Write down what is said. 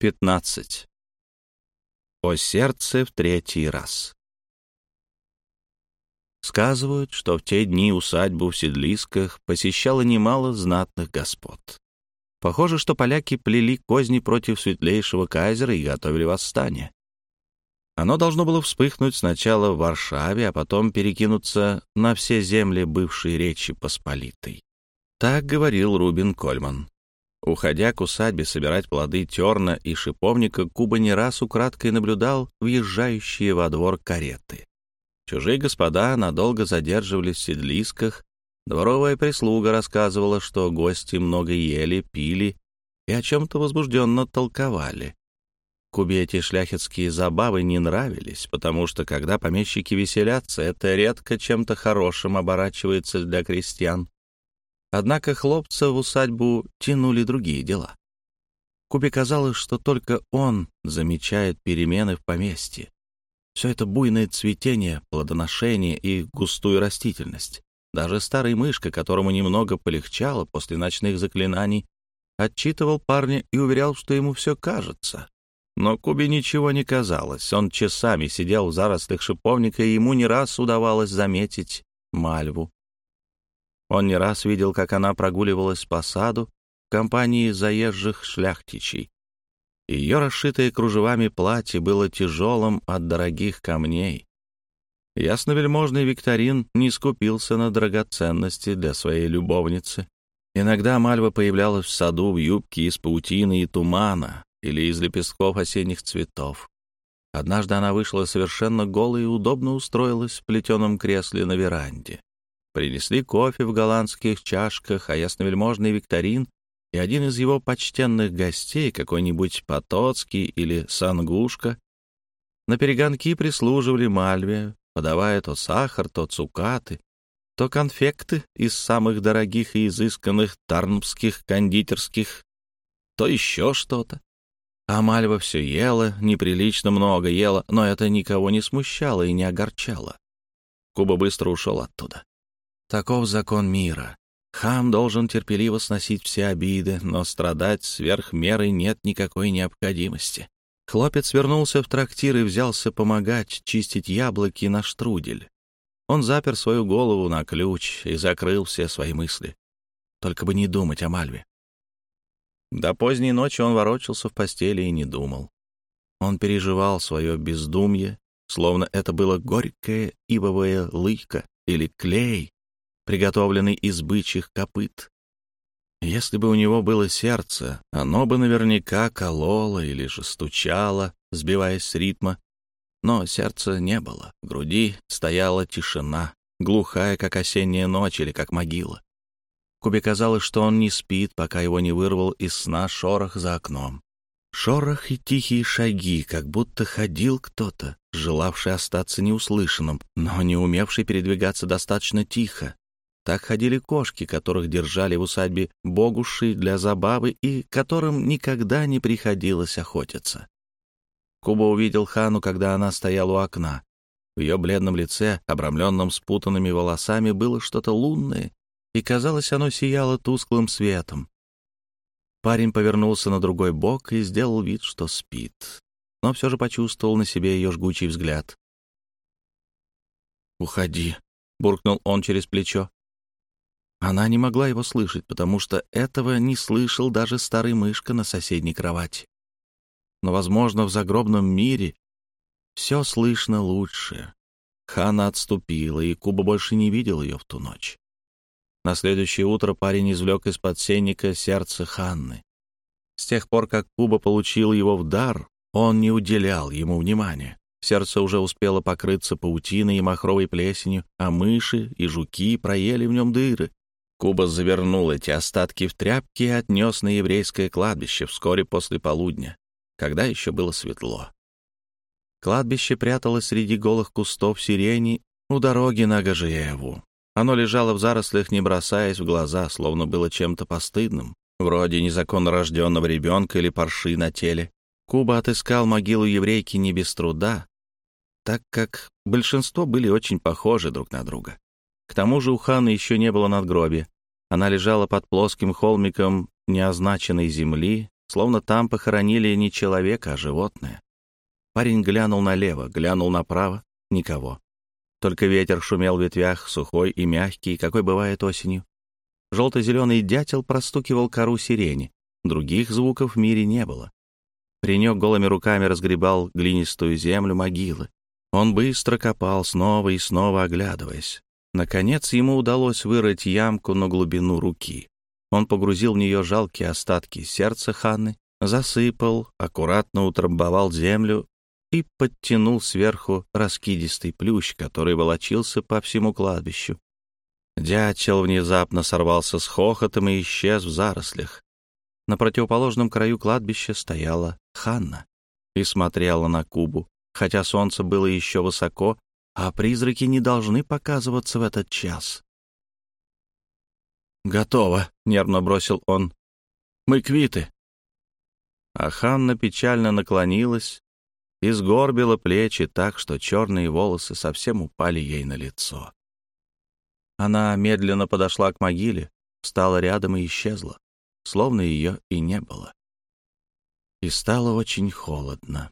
15. О сердце в третий раз. Сказывают, что в те дни усадьбу в Седлисках посещало немало знатных господ. Похоже, что поляки плели козни против светлейшего кайзера и готовили восстание. Оно должно было вспыхнуть сначала в Варшаве, а потом перекинуться на все земли бывшей Речи Посполитой. Так говорил Рубин Кольман. Уходя к усадьбе собирать плоды терна и шиповника, Куба не раз украдкой наблюдал въезжающие во двор кареты. Чужие господа надолго задерживались в седлисках, дворовая прислуга рассказывала, что гости много ели, пили и о чем-то возбужденно толковали. Кубе эти шляхетские забавы не нравились, потому что, когда помещики веселятся, это редко чем-то хорошим оборачивается для крестьян. Однако хлопца в усадьбу тянули другие дела. Кубе казалось, что только он замечает перемены в поместье. Все это буйное цветение, плодоношение и густую растительность. Даже старый мышка, которому немного полегчало после ночных заклинаний, отчитывал парня и уверял, что ему все кажется. Но Кубе ничего не казалось. Он часами сидел в зарослях шиповника, и ему не раз удавалось заметить мальву. Он не раз видел, как она прогуливалась по саду в компании заезжих шляхтичей. Ее расшитое кружевами платье было тяжелым от дорогих камней. Ясновельможный Викторин не скупился на драгоценности для своей любовницы. Иногда Мальва появлялась в саду в юбке из паутины и тумана или из лепестков осенних цветов. Однажды она вышла совершенно голой и удобно устроилась в плетеном кресле на веранде. Принесли кофе в голландских чашках, а ясновельможный Викторин и один из его почтенных гостей, какой-нибудь Потоцкий или Сангушка, на перегонки прислуживали Мальве, подавая то сахар, то цукаты, то конфекты из самых дорогих и изысканных тарнбских кондитерских, то еще что-то. А Мальва все ела, неприлично много ела, но это никого не смущало и не огорчало. Куба быстро ушел оттуда. Таков закон мира. Хам должен терпеливо сносить все обиды, но страдать сверх меры нет никакой необходимости. Хлопец вернулся в трактир и взялся помогать чистить яблоки на штрудель. Он запер свою голову на ключ и закрыл все свои мысли. Только бы не думать о Мальве. До поздней ночи он ворочался в постели и не думал. Он переживал свое бездумье, словно это было горькая ивовая лыка или клей, приготовленный из бычьих копыт. Если бы у него было сердце, оно бы наверняка кололо или же стучало, сбиваясь с ритма. Но сердца не было, в груди стояла тишина, глухая, как осенняя ночь или как могила. Кубе казалось, что он не спит, пока его не вырвал из сна шорох за окном. Шорох и тихие шаги, как будто ходил кто-то, желавший остаться неуслышанным, но не умевший передвигаться достаточно тихо, так ходили кошки, которых держали в усадьбе богуши для забавы и которым никогда не приходилось охотиться. Куба увидел Хану, когда она стояла у окна. В ее бледном лице, обрамленном спутанными волосами, было что-то лунное, и, казалось, оно сияло тусклым светом. Парень повернулся на другой бок и сделал вид, что спит, но все же почувствовал на себе ее жгучий взгляд. «Уходи», — буркнул он через плечо. Она не могла его слышать, потому что этого не слышал даже старый мышка на соседней кровати. Но, возможно, в загробном мире все слышно лучше. Хана отступила, и Куба больше не видел ее в ту ночь. На следующее утро парень извлек из подсенника сердце Ханны. С тех пор, как Куба получил его в дар, он не уделял ему внимания. Сердце уже успело покрыться паутиной и махровой плесенью, а мыши и жуки проели в нем дыры, Куба завернул эти остатки в тряпки и отнес на еврейское кладбище вскоре после полудня, когда еще было светло. Кладбище пряталось среди голых кустов сирени у дороги на Гажиеву. Оно лежало в зарослях, не бросаясь в глаза, словно было чем-то постыдным, вроде незаконно рожденного ребенка или парши на теле. Куба отыскал могилу еврейки не без труда, так как большинство были очень похожи друг на друга. К тому же у Ханы еще не было надгробия. Она лежала под плоским холмиком неозначенной земли, словно там похоронили не человека, а животное. Парень глянул налево, глянул направо — никого. Только ветер шумел в ветвях, сухой и мягкий, какой бывает осенью. Желто-зеленый дятел простукивал кору сирени. Других звуков в мире не было. Паренек голыми руками разгребал глинистую землю могилы. Он быстро копал, снова и снова оглядываясь. Наконец ему удалось вырыть ямку на глубину руки. Он погрузил в нее жалкие остатки сердца Ханны, засыпал, аккуратно утрамбовал землю и подтянул сверху раскидистый плющ, который волочился по всему кладбищу. Дятел внезапно сорвался с хохотом и исчез в зарослях. На противоположном краю кладбища стояла Ханна и смотрела на Кубу, хотя солнце было еще высоко, а призраки не должны показываться в этот час. «Готово», — нервно бросил он. «Мы квиты». А Ханна печально наклонилась и сгорбила плечи так, что черные волосы совсем упали ей на лицо. Она медленно подошла к могиле, встала рядом и исчезла, словно ее и не было. И стало очень холодно.